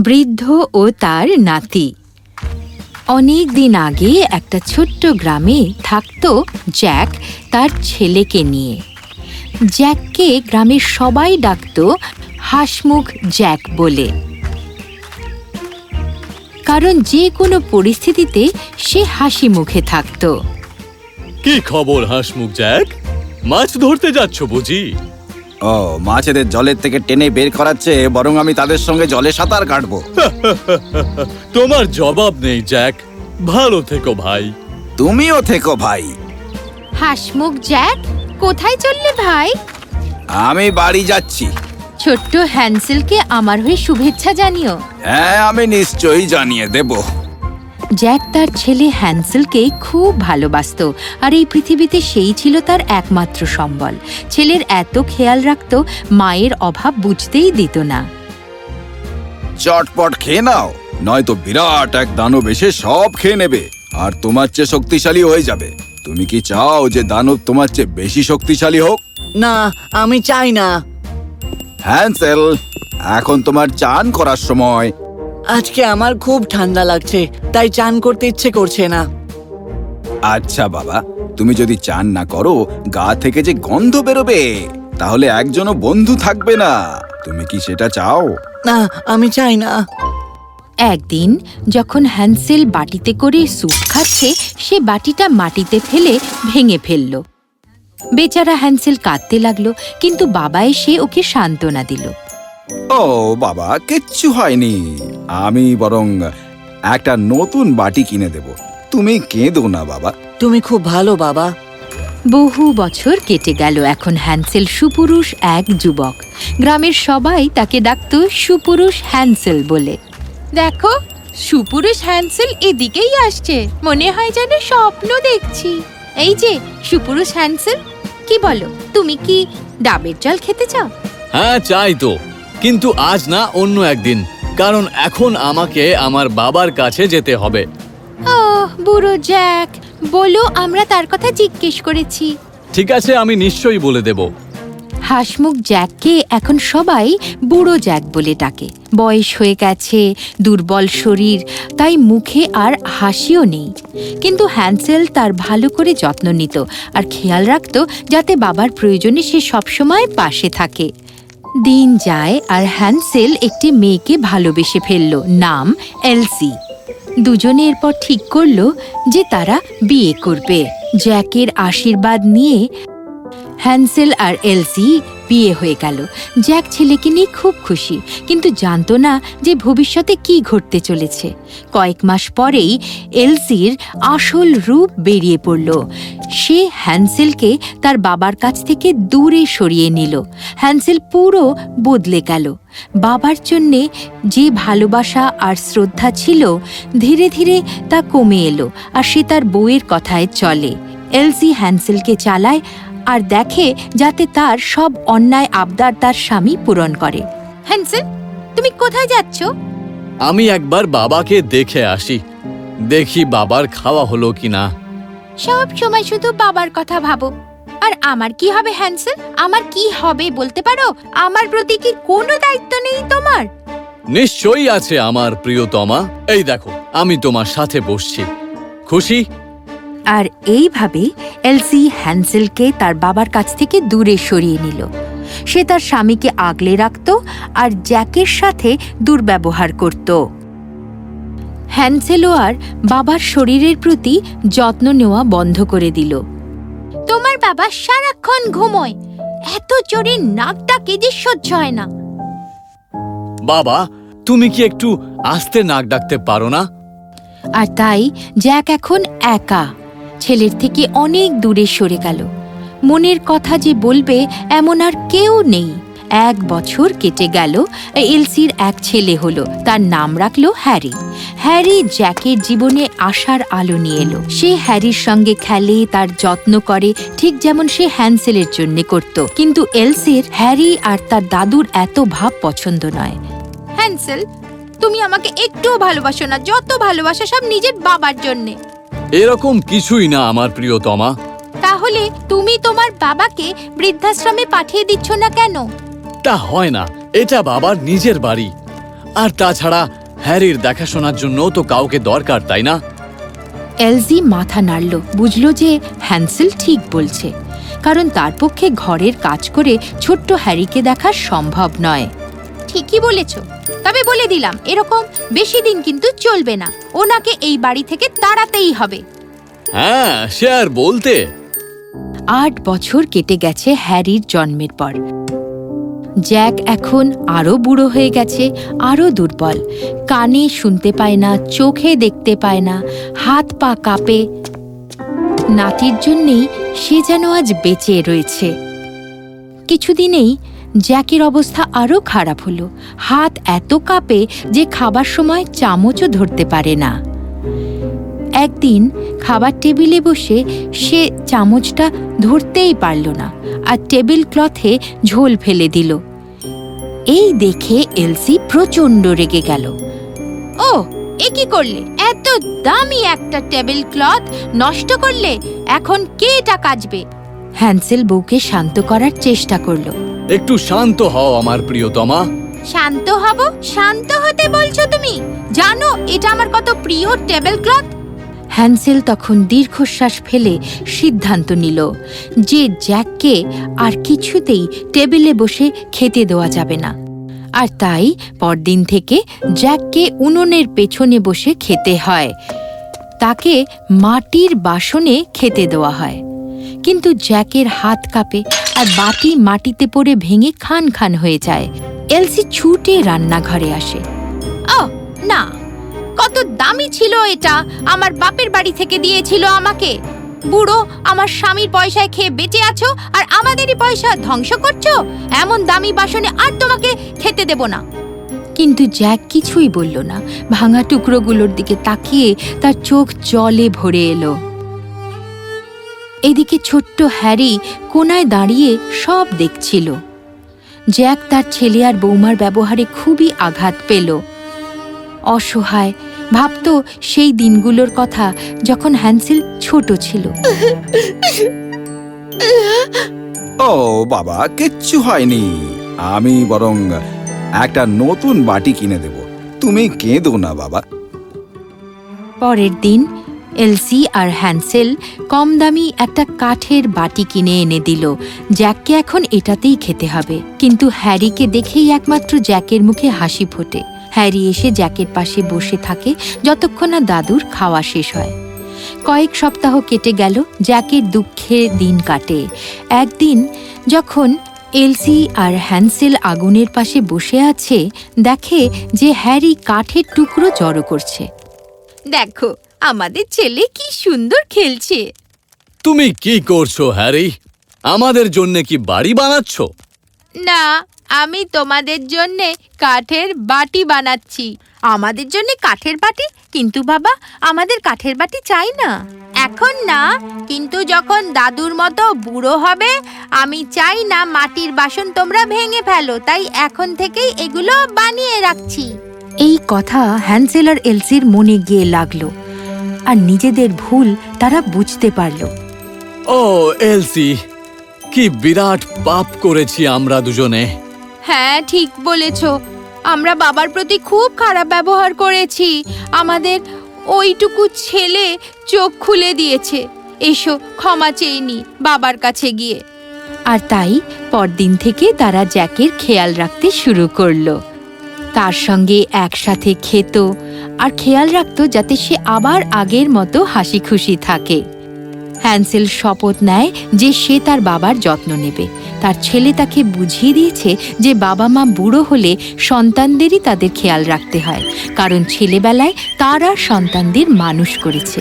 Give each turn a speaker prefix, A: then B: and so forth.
A: বৃদ্ধ ও তার নাতি। অনেক দিন আগে একটা ছোট্ট গ্রামে থাকতো জ্যাক তার ছেলেকে নিয়ে। জ্যাককে গ্রামের সবাই ডাকতো হাসমুখ জ্যাক বলে। কারণ যে কোনো পরিস্থিতিতে সে হাসি মুখে থাকতো।
B: কি খবর হাসমুখ জ্যাক? মাছ ধরতে যাচ্ছ বুঝি?
C: ও মাছেদের জলের থেকে টেনে বের করাচ্ছে বরং আমি তাদের সঙ্গে জলে সাঁতার কাটবো।
B: তোমার জবাব নেই জ্যাক। ভালো থেকো ভাই।
C: তুমিও থেকো ভাই।
A: হাসমুখ জ্যাক কোথায় চললে ভাই?
C: আমি বাড়ি যাচ্ছি।
A: ছোট্ট হ্যান্সেলকে আমার হয়ে শুভেচ্ছা জানিও।
C: হ্যাঁ আমি নিশ্চয়ই জানিয়ে দেব।
A: জ্যাক তার ছেলে হ্যান্সেলকে খুব ভালোবাসতো আর এই পৃথিবীতে সেই ছিল তার একমাত্র সম্বল। ছেলের এত খেয়াল রাখত মায়ের অভাব বুঝতেই দিত না।
C: চটপট খেয়ে নাও নয়তো বিরাট এক দানব এসে সব খেয়ে নেবে আর তোমার চেয়ে শক্তিশালী হয়ে যাবে। তুমি কি চাও যে দানব তোমার চেয়ে বেশি শক্তিশালী হোক?
D: না আমি চাই না।
C: হ্যান্সেল এখন তোমার চান করার সময়।
D: আজকে আমার খুব ঠান্ডা লাগছে তাই চান করতে ইচ্ছে করছে না।
C: আচ্ছা বাবা তুমি যদি চান না করো গা থেকে যে গন্ধ বেরোবে তাহলে একজনও বন্ধু থাকবে না। তুমি কি সেটা চাও?
D: না আমি চাই না।
A: একদিন যখন হ্যান্সেল বাটিতে করে স্যুপ খাচ্ছে সে বাটিটা মাটিতে ফেলে ভেঙে ফেলল। বেচারা হ্যান্সেল কাঁদতে লাগল কিন্তু বাবা এসে ওকে সান্ত্বনা দিল।
C: ও বাবা কিচ্ছু হয়নি। আমি বরং একটা নতুন বাটি কিনে দেব। তুমি কেঁদো না বাবা।
D: তুমি খুব ভালো বাবা।
A: বহু বছর কেটে গেল এখন হ্যান্সেল সুপুরুষ এক যুবক। গ্রামের সবাই তাকে ডাকত সুপুরুষ হ্যান্সেল বলে। দেখো সুপুরুষ হ্যান্সেল এদিকেই আসছে। মনে হয় যেন স্বপ্ন দেখছি। এই যে সুপুরুষ হ্যান্সেল। কি বলো তুমি কি ডাবের জল খেতে চাও?
B: হ্যাঁ চাই তো। কিন্তু আজ না অন্য একদিন। কারণ এখন আমাকে আমার বাবার কাছে যেতে হবে।
A: ও বুড়ো জ্যাক বলো আমরা তার কথা জিজ্ঞেস করেছি।
B: ঠিক আছে আমি নিশ্চয়ই বলে দেব।
A: হাসমুখ জ্যাককে এখন সবাই বুড়ো জ্যাক বলে ডাকে। বয়স হয়ে গেছে দুর্বল শরীর তাই মুখে আর হাসিও নেই। কিন্তু হ্যান্সেল তার ভালো করে যত্ন নিত আর খেয়াল রাখত যাতে বাবার প্রয়োজনে সে সবসময় পাশে থাকে। দিন যায় আর হ্যান্সেল একটি মেয়েকে ভালোবেসে ফেলল, নাম এলসি। দুজনে এরপর ঠিক করল যে তারা বিয়ে করবে। জ্যাকের আশীর্বাদ নিয়ে হ্যান্সেল আর এলসি বিয়ে হয়ে গেল। জ্যাক ছেলেকে নিয়ে খুব খুশি, কিন্তু জানতো না যে ভবিষ্যতে কি ঘটতে চলেছে। কয়েক মাস পরেই এলসির আসল রূপ বেরিয়ে পড়ল। সে হ্যান্সেলকে তার বাবার কাছ থেকে দূরে সরিয়ে নিল। হ্যান্সেল পুরো বদলে গেল। বাবার জন্যে যে ভালোবাসা আর শ্রদ্ধা ছিল, ধীরে ধীরে তা কমে এলো, আর সে তার বউয়ের কথায় চলে। এলসি হ্যান্সেলকে চালায় আর দেখে যাতে তার সব অন্যায় আবদার তার স্বামী পূরণ করে। হ্যান্সেল তুমি কোথায় যাচ্ছ?
B: আমি একবার বাবাকে দেখে আসি। দেখি বাবার খাওয়া হলো কিনা।
A: সব সময় শুধু বাবার কথা ভাবো। আর আমার কি হবে হ্যান্সেল আমার কি হবে বলতে পারো? আমার প্রতি কি কোনো দায়িত্ব নেই তোমার?
B: নিশ্চয়ই আছে আমার প্রিয়তমা। এই দেখো আমি তোমার সাথে বসছি। খুশি?
A: আর এইভাবে এলসি হ্যান্সেলকে তার বাবার কাছ থেকে দূরে সরিয়ে নিল। সে তার স্বামীকে আগলে রাখত আর জ্যাকের সাথে দুর্ব্যবহার করত। হ্যান্সেলও আর বাবার শরীরের প্রতি যত্ন নেওয়া বন্ধ করে দিল। তোমার বাবা সারাক্ষণ ঘুমোয়। এত জোরে নাক ডাকে যে সহ্য হয় না।
B: বাবা তুমি কি একটু আস্তে নাক ডাকতে পারো না?
A: আর তাই জ্যাক এখন একা। ছেলের থেকে অনেক দূরে সরে গেল। মনের কথা যে বলবে এমন আর কেউ নেই। এক বছর কেটে গেল, এলসির এক ছেলে হলো, তার নাম রাখল হ্যারি। হ্যারি জ্যাকের জীবনে আশার আলো নিয়ে এলো। সে হ্যারির সঙ্গে খেলে, তার যত্ন করে, ঠিক যেমন সে হ্যান্সেলের জন্য করত। কিন্তু এলসির, হ্যারি আর তার দাদুর এত ভাব পছন্দ নয়। হ্যান্সেল, তুমি আমাকে একটুও ভালোবাসো না, যত ভালোবাসা সব নিজের বাবার জন্যে।
B: এরকম কিছুই না আমার প্রিয়তমা
A: তাহলে তুমি তোমার বাবাকে বৃদ্ধাশ্রমে পাঠিয়ে দিচ্ছ না কেন?
B: তা হয় না এটা বাবার নিজের বাড়ি। আর তাছাড়া হ্যারির দেখাশোনার জন্য তো কাউকে দরকার তাই না?
A: এলজি মাথা নাড়ল বুঝল যে হ্যান্সেল ঠিক বলছে। কারণ তার পক্ষে ঘরের কাজ করে ছোট্ট হ্যারিকে দেখা সম্ভব নয়। ঠিকই বলেছ। তবে বলে দিলাম এরকম বেশি দিন কিন্তু চলবে না। ওনাকে এই বাড়ি থেকে তাড়াতেই হবে।
B: হ্যাঁ সে আর বলতে।
A: আট বছর কেটে গেছে হ্যারির জন্মের পর। জ্যাক এখন আরও বুড়ো হয়ে গেছে আরও দুর্বল। কানে শুনতে পায় না চোখে দেখতে পায় না হাত পা কাঁপে। নাতির জন্যেই সে যেন আজ বেঁচে রয়েছে। কিছুদিনেই জ্যাকের অবস্থা আরও খারাপ হলো। হাত এত কাঁপে যে খাবার সময় চামচও ধরতে পারে না। একদিন খাবার টেবিলে বসে সে চামচটা ধরতেই পারল না আর টেবিল ক্লথে ঝোল ফেলে দিল। এই দেখে এলসি প্রচণ্ড রেগে গেল। ও, এ কি করলে? এত দামি একটা টেবিল ক্লথ নষ্ট করলে এখন কে এটা কাচবে? হ্যান্সেল বউকে শান্ত করার চেষ্টা করল।
B: একটু শান্ত হও আমার প্রিয়তমা।
A: শান্ত হব? শান্ত হতে বলছো তুমি? জানো এটা আমার কত প্রিয় টেবিল ক্লথ হ্যান্সেল তখন দীর্ঘশ্বাস ফেলে সিদ্ধান্ত নিল যে জ্যাককে আর কিছুতেই টেবিলে বসে খেতে দেওয়া যাবে না। আর তাই পরদিন থেকে জ্যাককে উনুনের পেছনে বসে খেতে হয়। তাকে মাটির বাসনে খেতে দেওয়া হয়। কিন্তু জ্যাকের হাত কাঁপে আর বাটি মাটিতে পড়ে ভেঙে খান খান হয়ে যায়। এলসি ছুটে রান্নাঘরে আসে। ও, না, কত দামি ছিল এটা! আমার বাপের বাড়ি থেকে দিয়েছিল আমাকে। বুড়ো, আমার স্বামীর পয়সায় খেয়ে বেঁচে আছো আর আমাদেরই পয়সা ধ্বংস করছ? এমন দামি বাসনে আর তোমাকে খেতে দেব না! কিন্তু জ্যাক কিছুই বলল না। ভাঙা টুকরোগুলোর দিকে তাকিয়ে তার চোখ জলে ভরে এলো। এদিকে ছোট্ট হ্যারি কোনায় দাঁড়িয়ে সব দেখছিল। জ্যাক তার ছেলে আর বৌমার ব্যবহারে খুবই আঘাত পেল। অসহায় ভাবত সেই দিনগুলোর কথা যখন হ্যান্সেল ছোট ছিল।
C: ও বাবা কিচ্ছু হয়নি। আমি বরং একটা নতুন বাটি কিনে দেব। তুমি কেঁদো না বাবা।
A: পরের দিন এলসি আর হ্যান্সেল কম দামি একটা কাঠের বাটি কিনে এনে দিল। জ্যাককে এখন এটাতেই খেতে হবে। কিন্তু হ্যারিকে দেখেই একমাত্র জ্যাকের মুখে হাসি ফোটে। হ্যারি এসে জ্যাকের পাশে বসে থাকে যতক্ষণ না দাদুর খাওয়া শেষ হয়। কয়েক সপ্তাহ কেটে গেল, জ্যাকের দুঃখে দিন কাটে। একদিন যখন এলসি আর হ্যান্সেল আগুনের পাশে বসে আছে, দেখে যে হ্যারি কাঠের টুকরো জড়ো করছে। দেখো আমাদের ছেলে কি সুন্দর খেলছে।
B: তুমি কি করছ হ্যারি? আমাদের জন্য কি বাড়ি বানাচ্ছ?
A: না আমি তোমাদের জন্য কাঠের বাটি বানাচ্ছি। আমাদের জন্য কাঠের বাটি? কিন্তু বাবা আমাদের কাঠের বাটি চাই না। এখন না কিন্তু যখন দাদুর মতো বুড়ো হবে আমি চাই না মাটির বাসন তোমরা ভেঙে ফেলো তাই এখন থেকেই এগুলো বানিয়ে রাখছি। এই কথা হ্যান্সেল আর এলসির মনে গিয়ে লাগল। আর নিজেদের ভুল তারা বুঝতে পারল।
B: ও এলসি কি বিরাট পাপ করেছি আমরা দুজনে।
A: হ্যাঁ ঠিক বলেছ। আমরা বাবার প্রতি খুব খারাপ ব্যবহার করেছি। আমাদের ওইটুকু ছেলে চোখ খুলে দিয়েছে। এসো ক্ষমা চেয়ে নি বাবার কাছে গিয়ে। আর তাই পরদিন থেকে তারা জ্যাকের খেয়াল রাখতে শুরু করল। তার সঙ্গে একসাথে খেত আর খেয়াল রাখত যাতে সে আবার আগের মতো হাসি খুশি থাকে। হ্যান্সেল শপথ নেয় যে সে তার বাবার যত্ন নেবে। তার ছেলে তাকে বুঝিয়ে দিয়েছে যে বাবা মা বুড়ো হলে সন্তানদেরই তাদের খেয়াল রাখতে হয়, কারণ ছেলেবেলায় তারা সন্তানদের মানুষ করেছে।